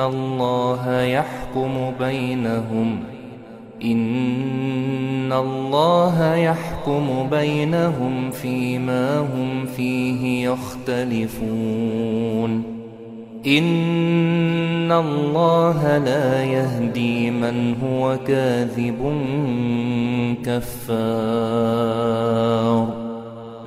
الله يحكم بينهم إن الله يحكم بينهم فيما هم فيه يختلفون إن الله لا يهدي من هو كاذب كفار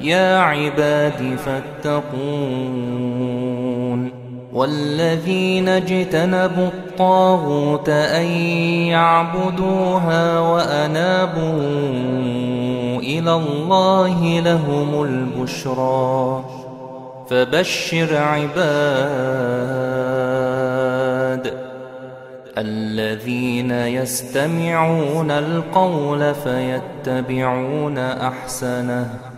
يا عباد فاتقون والذين اجتنبوا الطاغوت أن يعبدوها وأنابوا إلى الله لهم البشرى فبشر عباد الذين يستمعون القول فيتبعون أحسنه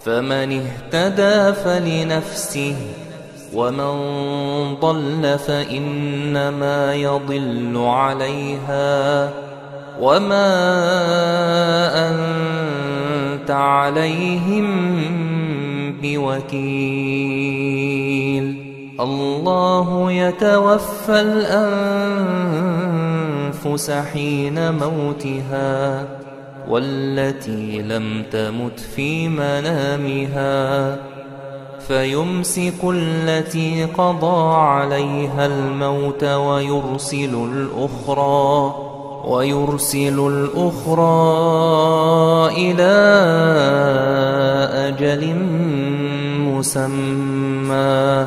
فمن اهتدى فلنفسه ومن ضل فإنما يضل عليها. وما أنت عليهم بوكيل. الله يتوفى الأنفس حين موتها. والتي لم تمت في منامها فيمسك التي قضى عليها الموت ويرسل الأخرى ويرسل الأخرى إلى أجل مسمى.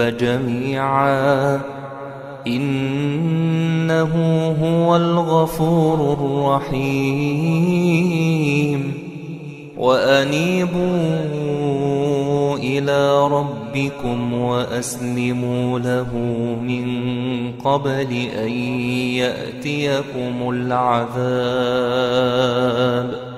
جميعا. إنه هو الغفور الرحيم. وأنيبوا إلى ربكم وأسلموا له من قبل أن يأتيكم العذاب.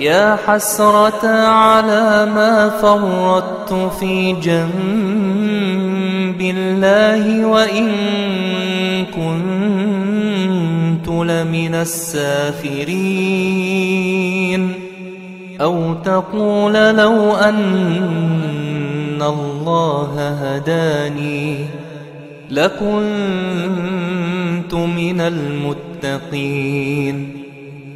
يا حسرة على ما فرطت في جنب الله وإن كنت لمن السافرين. أو تقول لو أن الله هداني لكنت من المتقين.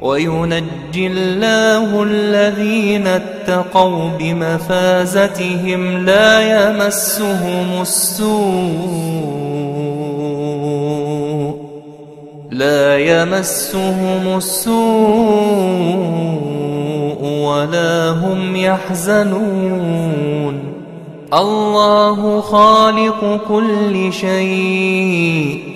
وينجي الله الذين اتقوا بمفازتهم لا يمسهم السوء لا يمسهم السوء ولا هم يحزنون الله خالق كل شيء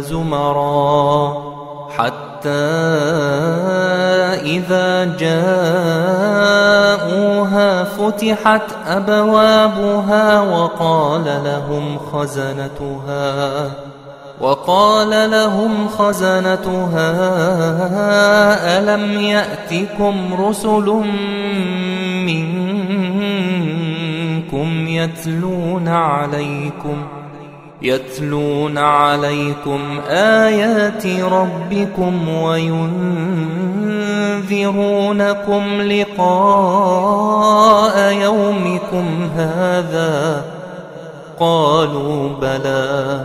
زمرا حتى إذا جاءوها فتحت أبوابها وقال لهم خزنتها وقال لهم خزنتها ألم يأتكم رسل منكم يتلون عليكم؟ يتلون عليكم آيات ربكم وينذرونكم لقاء يومكم هذا. قالوا بلى.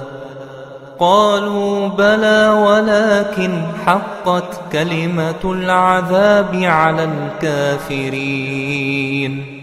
قالوا بلى ولكن حقت كلمة العذاب على الكافرين.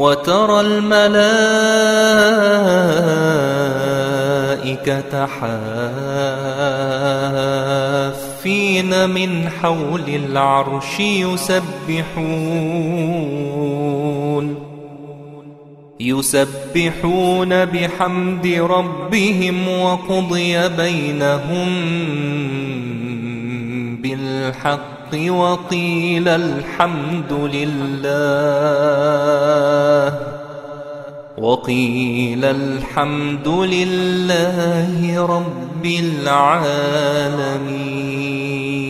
وترى الملائكة حافين من حول العرش يسبحون. يسبحون بحمد ربهم وقضي بينهم بالحق. وقيل الحمد لله. وقيل الحمد لله رب العالمين.